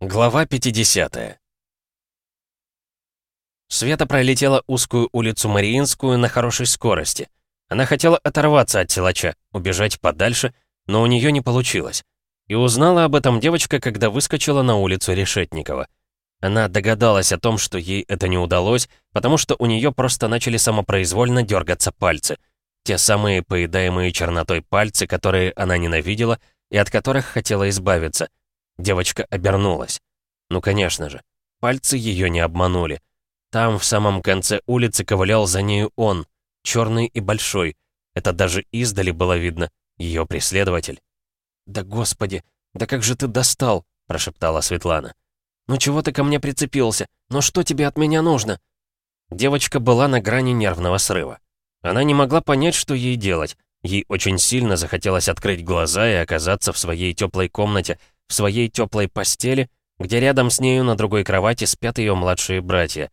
Глава 50 Света пролетела узкую улицу Мариинскую на хорошей скорости. Она хотела оторваться от силача, убежать подальше, но у нее не получилось. И узнала об этом девочка, когда выскочила на улицу Решетникова. Она догадалась о том, что ей это не удалось, потому что у нее просто начали самопроизвольно дергаться пальцы. Те самые поедаемые чернотой пальцы, которые она ненавидела и от которых хотела избавиться — Девочка обернулась. Ну, конечно же. Пальцы ее не обманули. Там, в самом конце улицы, ковылял за нею он, черный и большой. Это даже издали было видно, ее преследователь. «Да господи, да как же ты достал!» — прошептала Светлана. «Ну чего ты ко мне прицепился? Ну что тебе от меня нужно?» Девочка была на грани нервного срыва. Она не могла понять, что ей делать. Ей очень сильно захотелось открыть глаза и оказаться в своей теплой комнате, в своей теплой постели, где рядом с нею на другой кровати спят ее младшие братья.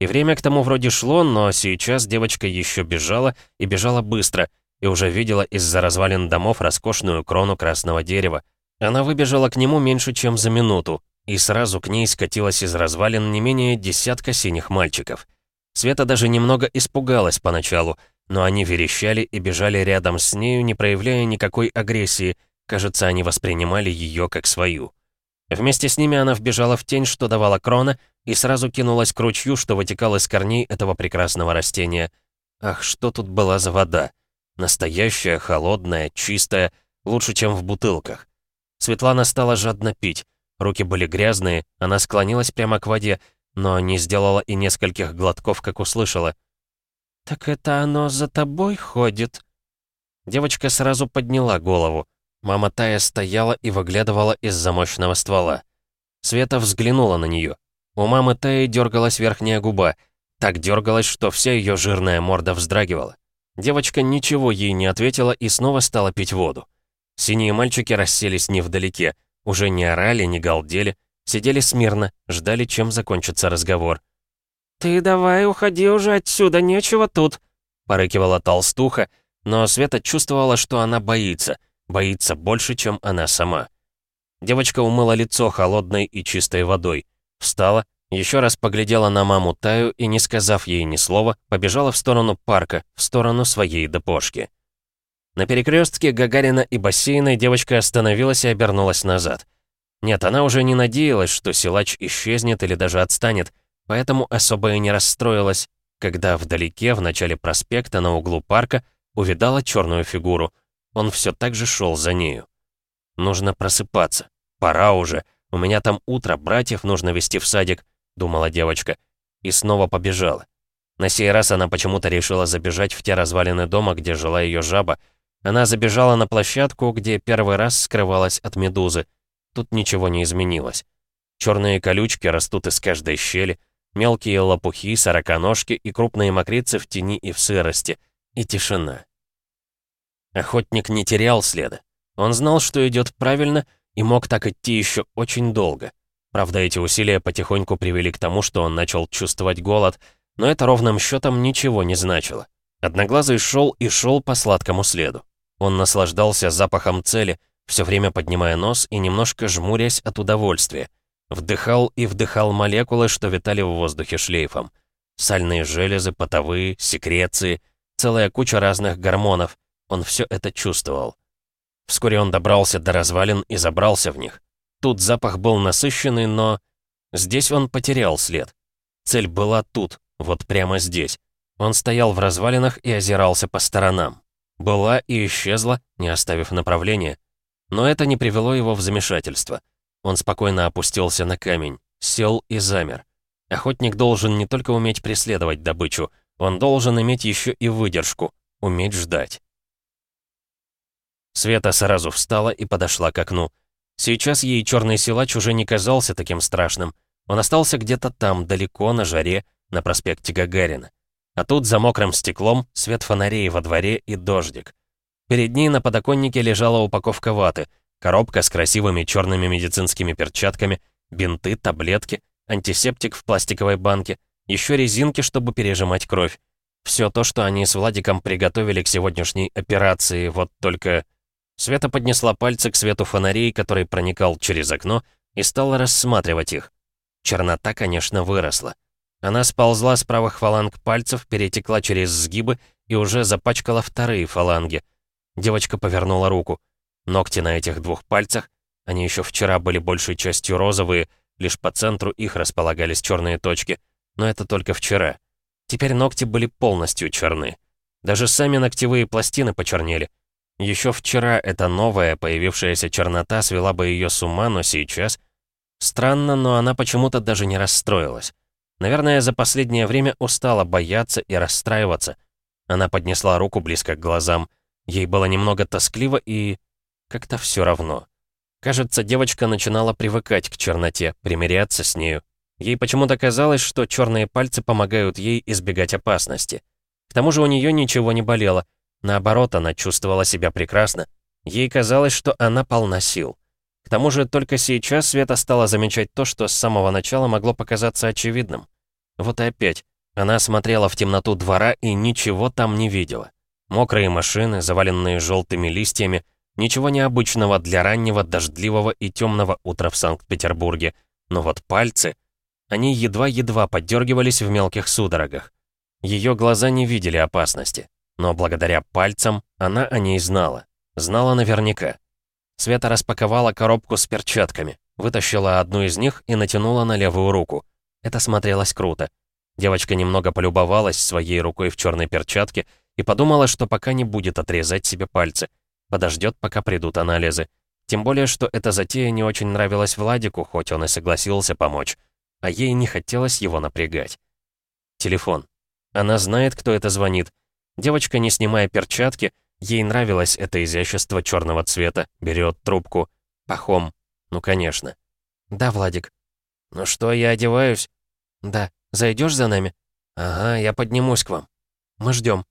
И время к тому вроде шло, но сейчас девочка еще бежала, и бежала быстро, и уже видела из-за развалин домов роскошную крону красного дерева. Она выбежала к нему меньше, чем за минуту, и сразу к ней скатилась из развалин не менее десятка синих мальчиков. Света даже немного испугалась поначалу, но они верещали и бежали рядом с нею, не проявляя никакой агрессии, Кажется, они воспринимали ее как свою. Вместе с ними она вбежала в тень, что давала крона, и сразу кинулась к ручью, что вытекал из корней этого прекрасного растения. Ах, что тут была за вода! Настоящая, холодная, чистая, лучше, чем в бутылках. Светлана стала жадно пить. Руки были грязные, она склонилась прямо к воде, но не сделала и нескольких глотков, как услышала. «Так это оно за тобой ходит?» Девочка сразу подняла голову. Мама Тая стояла и выглядывала из-за мощного ствола. Света взглянула на нее. У мамы Таи дергалась верхняя губа. Так дергалась, что вся ее жирная морда вздрагивала. Девочка ничего ей не ответила и снова стала пить воду. Синие мальчики расселись невдалеке, уже не орали, не галдели, сидели смирно, ждали, чем закончится разговор. «Ты давай уходи уже отсюда, нечего тут», — порыкивала толстуха, но Света чувствовала, что она боится — Боится больше, чем она сама. Девочка умыла лицо холодной и чистой водой. Встала, еще раз поглядела на маму Таю и, не сказав ей ни слова, побежала в сторону парка, в сторону своей депошки. На перекрестке Гагарина и бассейна девочка остановилась и обернулась назад. Нет, она уже не надеялась, что силач исчезнет или даже отстанет, поэтому особо и не расстроилась, когда вдалеке, в начале проспекта, на углу парка, увидала черную фигуру. Он все так же шел за нею. «Нужно просыпаться. Пора уже. У меня там утро, братьев нужно вести в садик», — думала девочка. И снова побежала. На сей раз она почему-то решила забежать в те развалины дома, где жила ее жаба. Она забежала на площадку, где первый раз скрывалась от медузы. Тут ничего не изменилось. Черные колючки растут из каждой щели, мелкие лопухи, сороконожки и крупные мокрицы в тени и в сырости. И тишина. Охотник не терял следа. Он знал, что идет правильно, и мог так идти еще очень долго. Правда, эти усилия потихоньку привели к тому, что он начал чувствовать голод, но это ровным счетом ничего не значило. Одноглазый шел и шел по сладкому следу. Он наслаждался запахом цели, все время поднимая нос и немножко жмурясь от удовольствия. Вдыхал и вдыхал молекулы, что витали в воздухе шлейфом. Сальные железы, потовые, секреции, целая куча разных гормонов, он все это чувствовал. Вскоре он добрался до развалин и забрался в них. Тут запах был насыщенный, но... Здесь он потерял след. Цель была тут, вот прямо здесь. Он стоял в развалинах и озирался по сторонам. Была и исчезла, не оставив направления. Но это не привело его в замешательство. Он спокойно опустился на камень, сел и замер. Охотник должен не только уметь преследовать добычу, он должен иметь еще и выдержку, уметь ждать. Света сразу встала и подошла к окну. Сейчас ей черный силач уже не казался таким страшным. Он остался где-то там, далеко, на жаре, на проспекте Гагарина. А тут за мокрым стеклом свет фонарей во дворе и дождик. Перед ней на подоконнике лежала упаковка ваты, коробка с красивыми черными медицинскими перчатками, бинты, таблетки, антисептик в пластиковой банке, еще резинки, чтобы пережимать кровь. Все то, что они с Владиком приготовили к сегодняшней операции, вот только... Света поднесла пальцы к свету фонарей, который проникал через окно, и стала рассматривать их. Чернота, конечно, выросла. Она сползла с правых фаланг пальцев, перетекла через сгибы и уже запачкала вторые фаланги. Девочка повернула руку. Ногти на этих двух пальцах, они еще вчера были большей частью розовые, лишь по центру их располагались черные точки. Но это только вчера. Теперь ногти были полностью черны. Даже сами ногтевые пластины почернели. Еще вчера эта новая, появившаяся чернота свела бы ее с ума, но сейчас... Странно, но она почему-то даже не расстроилась. Наверное, за последнее время устала бояться и расстраиваться. Она поднесла руку близко к глазам. Ей было немного тоскливо и... как-то все равно. Кажется, девочка начинала привыкать к черноте, примиряться с нею. Ей почему-то казалось, что черные пальцы помогают ей избегать опасности. К тому же у нее ничего не болело. Наоборот, она чувствовала себя прекрасно. Ей казалось, что она полна сил. К тому же только сейчас Света стала замечать то, что с самого начала могло показаться очевидным. Вот и опять. Она смотрела в темноту двора и ничего там не видела. Мокрые машины, заваленные желтыми листьями, ничего необычного для раннего, дождливого и темного утра в Санкт-Петербурге. Но вот пальцы, они едва-едва поддергивались в мелких судорогах. Ее глаза не видели опасности, но благодаря пальцам она о ней знала. Знала наверняка. Света распаковала коробку с перчатками, вытащила одну из них и натянула на левую руку. Это смотрелось круто. Девочка немного полюбовалась своей рукой в черной перчатке и подумала, что пока не будет отрезать себе пальцы. Подождет, пока придут анализы. Тем более, что эта затея не очень нравилась Владику, хоть он и согласился помочь. А ей не хотелось его напрягать. Телефон. Она знает, кто это звонит. Девочка, не снимая перчатки, Ей нравилось это изящество черного цвета, берет трубку. Пахом. Ну, конечно. Да, Владик. Ну что, я одеваюсь? Да. Зайдешь за нами? Ага, я поднимусь к вам. Мы ждем.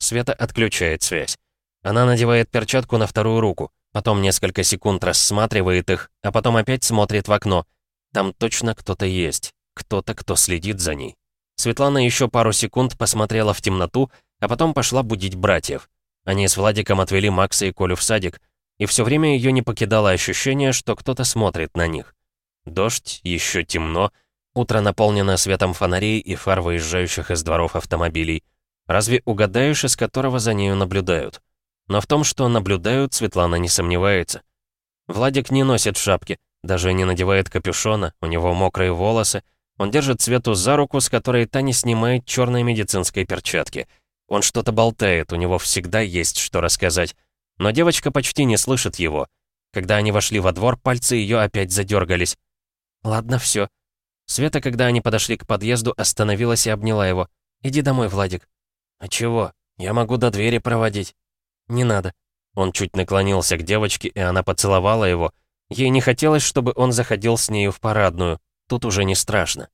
Света отключает связь. Она надевает перчатку на вторую руку, потом несколько секунд рассматривает их, а потом опять смотрит в окно. Там точно кто-то есть. Кто-то, кто следит за ней. Светлана еще пару секунд посмотрела в темноту, а потом пошла будить братьев. Они с Владиком отвели Макса и Колю в садик, и все время ее не покидало ощущение, что кто-то смотрит на них. Дождь, еще темно, утро наполнено светом фонарей и фар выезжающих из дворов автомобилей. Разве угадаешь, из которого за нею наблюдают? Но в том, что наблюдают, Светлана не сомневается. Владик не носит шапки, даже не надевает капюшона, у него мокрые волосы, он держит Свету за руку, с которой та не снимает черной медицинской перчатки — он что-то болтает, у него всегда есть что рассказать. Но девочка почти не слышит его. Когда они вошли во двор, пальцы ее опять задергались. «Ладно, все. Света, когда они подошли к подъезду, остановилась и обняла его. «Иди домой, Владик». «А чего? Я могу до двери проводить». «Не надо». Он чуть наклонился к девочке, и она поцеловала его. Ей не хотелось, чтобы он заходил с нею в парадную. Тут уже не страшно.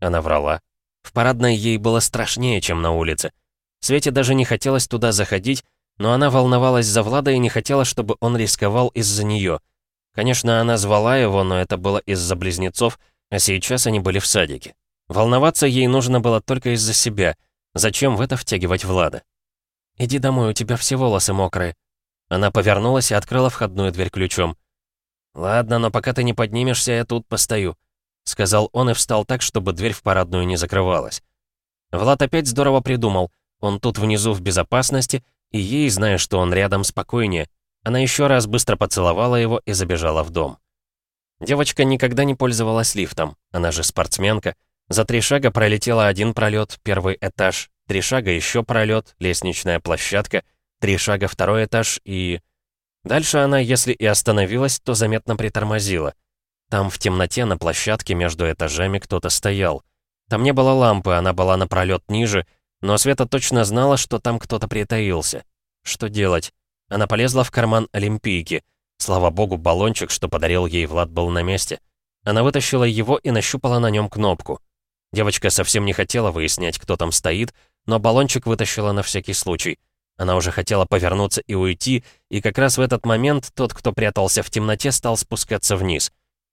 Она врала. В парадной ей было страшнее, чем на улице. Свете даже не хотелось туда заходить, но она волновалась за Влада и не хотела, чтобы он рисковал из-за нее. Конечно, она звала его, но это было из-за близнецов, а сейчас они были в садике. Волноваться ей нужно было только из-за себя. Зачем в это втягивать Влада? «Иди домой, у тебя все волосы мокрые». Она повернулась и открыла входную дверь ключом. «Ладно, но пока ты не поднимешься, я тут постою», — сказал он и встал так, чтобы дверь в парадную не закрывалась. Влад опять здорово придумал — он тут внизу в безопасности, и ей, зная, что он рядом, спокойнее. Она еще раз быстро поцеловала его и забежала в дом. Девочка никогда не пользовалась лифтом, она же спортсменка. За три шага пролетела один пролет, первый этаж, три шага еще пролет, лестничная площадка, три шага второй этаж и... Дальше она, если и остановилась, то заметно притормозила. Там в темноте на площадке между этажами кто-то стоял. Там не было лампы, она была на пролет ниже, но Света точно знала, что там кто-то притаился. Что делать? Она полезла в карман Олимпийки. Слава богу, баллончик, что подарил ей Влад, был на месте. Она вытащила его и нащупала на нем кнопку. Девочка совсем не хотела выяснять, кто там стоит, но баллончик вытащила на всякий случай. Она уже хотела повернуться и уйти, и как раз в этот момент тот, кто прятался в темноте, стал спускаться вниз.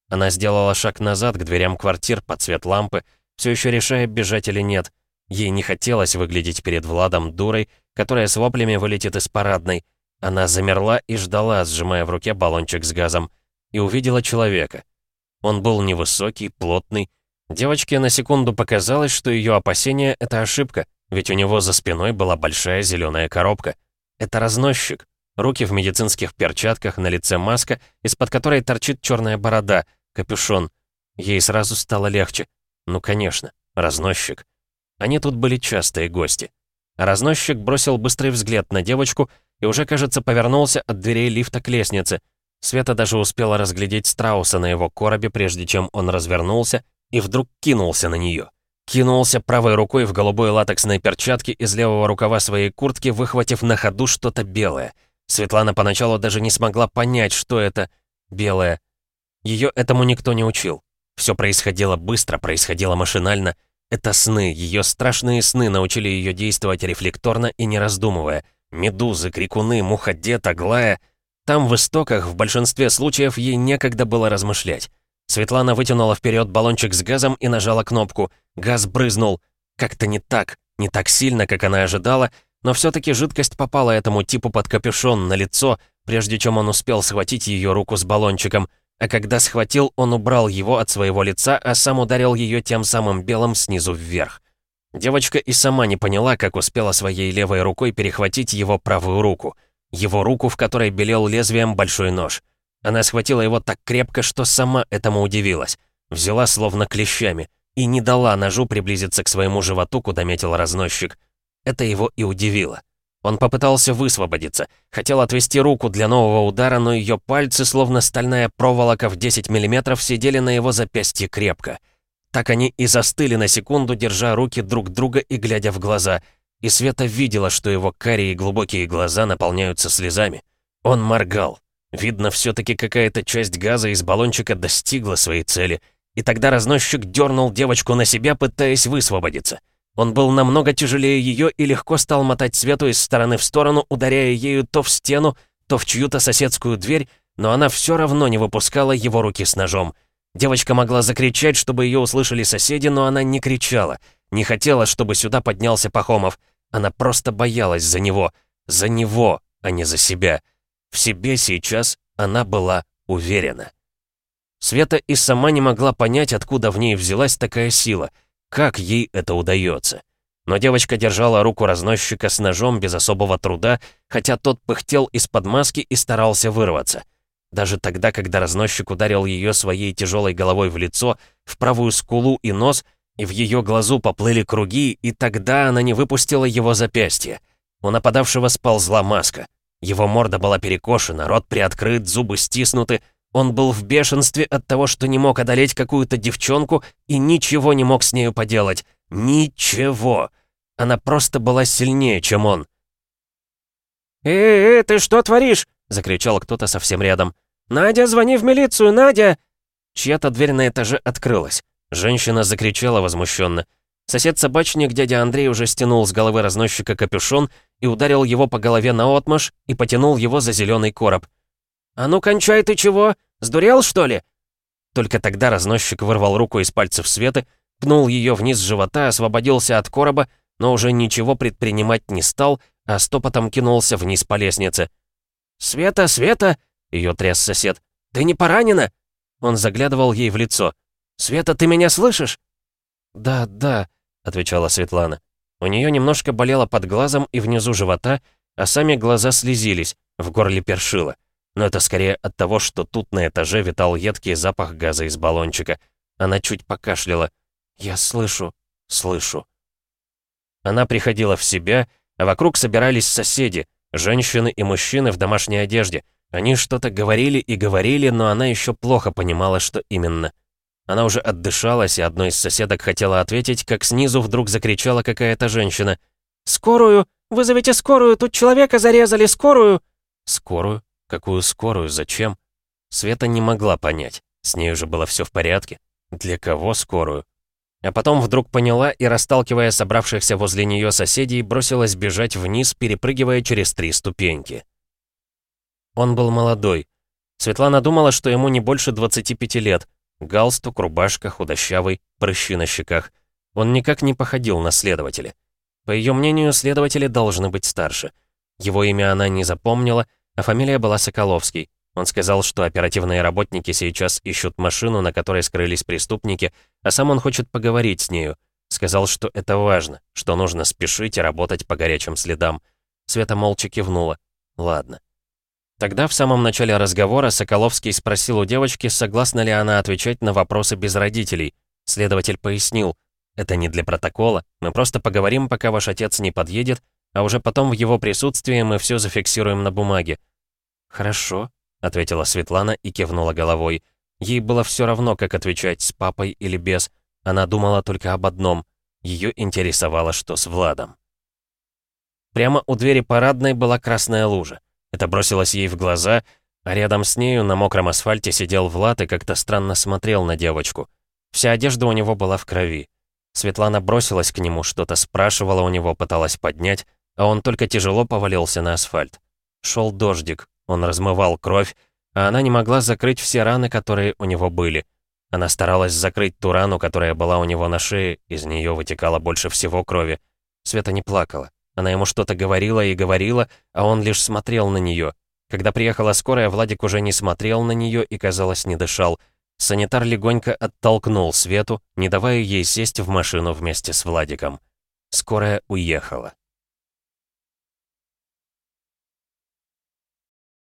Она сделала шаг назад к дверям квартир под свет лампы, все еще решая, бежать или нет — Ей не хотелось выглядеть перед Владом дурой, которая с воплями вылетит из парадной. Она замерла и ждала, сжимая в руке баллончик с газом, и увидела человека. Он был невысокий, плотный. Девочке на секунду показалось, что ее опасение — это ошибка, ведь у него за спиной была большая зеленая коробка. Это разносчик. Руки в медицинских перчатках, на лице маска, из-под которой торчит черная борода, капюшон. Ей сразу стало легче. Ну, конечно, разносчик. Они тут были частые гости. Разносчик бросил быстрый взгляд на девочку и уже, кажется, повернулся от дверей лифта к лестнице. Света даже успела разглядеть страуса на его коробе, прежде чем он развернулся и вдруг кинулся на нее. Кинулся правой рукой в голубой латексной перчатке из левого рукава своей куртки, выхватив на ходу что-то белое. Светлана поначалу даже не смогла понять, что это белое. Ее этому никто не учил. Все происходило быстро, происходило машинально. Это сны, ее страшные сны научили ее действовать рефлекторно и не раздумывая. Медузы, крикуны, муходед, аглая. Там в истоках в большинстве случаев ей некогда было размышлять. Светлана вытянула вперед баллончик с газом и нажала кнопку. Газ брызнул. Как-то не так, не так сильно, как она ожидала, но все-таки жидкость попала этому типу под капюшон на лицо, прежде чем он успел схватить ее руку с баллончиком. А когда схватил, он убрал его от своего лица, а сам ударил ее тем самым белым снизу вверх. Девочка и сама не поняла, как успела своей левой рукой перехватить его правую руку. Его руку, в которой белел лезвием большой нож. Она схватила его так крепко, что сама этому удивилась. Взяла словно клещами и не дала ножу приблизиться к своему животу, куда метил разносчик. Это его и удивило. Он попытался высвободиться, хотел отвести руку для нового удара, но ее пальцы, словно стальная проволока в 10 мм, сидели на его запястье крепко — так они и застыли на секунду, держа руки друг друга и глядя в глаза. И Света видела, что его карие глубокие глаза наполняются слезами. Он моргал. Видно, все-таки какая-то часть газа из баллончика достигла своей цели. И тогда разносчик дернул девочку на себя, пытаясь высвободиться. Он был намного тяжелее ее и легко стал мотать Свету из стороны в сторону, ударяя ею то в стену, то в чью-то соседскую дверь, но она все равно не выпускала его руки с ножом. Девочка могла закричать, чтобы ее услышали соседи, но она не кричала. Не хотела, чтобы сюда поднялся Пахомов. Она просто боялась за него. За него, а не за себя. В себе сейчас она была уверена. Света и сама не могла понять, откуда в ней взялась такая сила. Как ей это удается. Но девочка держала руку разносчика с ножом без особого труда, хотя тот пыхтел из-под маски и старался вырваться. Даже тогда, когда разносчик ударил ее своей тяжелой головой в лицо, в правую скулу и нос, и в ее глазу поплыли круги, и тогда она не выпустила его запястье. У нападавшего сползла маска. Его морда была перекошена, рот приоткрыт, зубы стиснуты. Он был в бешенстве от того, что не мог одолеть какую-то девчонку и ничего не мог с нею поделать. Ничего. Она просто была сильнее, чем он. «Э-э, ты что творишь?» — закричал кто-то совсем рядом. «Надя, звони в милицию, Надя!» Чья-то дверь на этаже открылась. Женщина закричала возмущенно. Сосед-собачник дядя Андрей уже стянул с головы разносчика капюшон и ударил его по голове наотмашь и потянул его за зеленый короб. «А ну кончай ты чего? Сдурел, что ли?» Только тогда разносчик вырвал руку из пальцев Светы, пнул ее вниз живота, освободился от короба, но уже ничего предпринимать не стал, а стопотом кинулся вниз по лестнице. «Света, Света!» Ее тряс сосед. «Ты не поранена?» Он заглядывал ей в лицо. «Света, ты меня слышишь?» «Да, да», — отвечала Светлана. У нее немножко болело под глазом и внизу живота, а сами глаза слезились, в горле першило. Но это скорее от того, что тут на этаже витал едкий запах газа из баллончика. Она чуть покашляла. «Я слышу, слышу». Она приходила в себя, а вокруг собирались соседи, женщины и мужчины в домашней одежде. Они что-то говорили и говорили, но она еще плохо понимала, что именно. Она уже отдышалась, и одной из соседок хотела ответить, как снизу вдруг закричала какая-то женщина. «Скорую! Вызовите скорую! Тут человека зарезали! Скорую!» «Скорую? Какую скорую? Зачем?» Света не могла понять. С ней уже было все в порядке. Для кого скорую? А потом вдруг поняла и, расталкивая собравшихся возле нее соседей, бросилась бежать вниз, перепрыгивая через три ступеньки. Он был молодой. Светлана думала, что ему не больше 25 лет. Галстук, рубашка, худощавый, прыщи на щеках. Он никак не походил на следователя. По ее мнению, следователи должны быть старше. Его имя она не запомнила, а фамилия была Соколовский. Он сказал, что оперативные работники сейчас ищут машину, на которой скрылись преступники, а сам он хочет поговорить с нею. Сказал, что это важно, что нужно спешить и работать по горячим следам. Света молча кивнула. Ладно. Тогда в самом начале разговора Соколовский спросил у девочки, согласна ли она отвечать на вопросы без родителей. Следователь пояснил, это не для протокола, мы просто поговорим, пока ваш отец не подъедет, а уже потом в его присутствии мы все зафиксируем на бумаге. «Хорошо», — ответила Светлана и кивнула головой. Ей было все равно, как отвечать, с папой или без. Она думала только об одном. Ее интересовало, что с Владом. Прямо у двери парадной была красная лужа. Это бросилось ей в глаза, а рядом с нею на мокром асфальте сидел Влад и как-то странно смотрел на девочку. Вся одежда у него была в крови. Светлана бросилась к нему, что-то спрашивала у него, пыталась поднять, а он только тяжело повалился на асфальт. Шел дождик, он размывал кровь, а она не могла закрыть все раны, которые у него были. Она старалась закрыть ту рану, которая была у него на шее, из нее вытекало больше всего крови. Света не плакала. Она ему что-то говорила и говорила, а он лишь смотрел на нее. Когда приехала скорая, Владик уже не смотрел на нее и, казалось, не дышал. Санитар легонько оттолкнул Свету, не давая ей сесть в машину вместе с Владиком. Скорая уехала.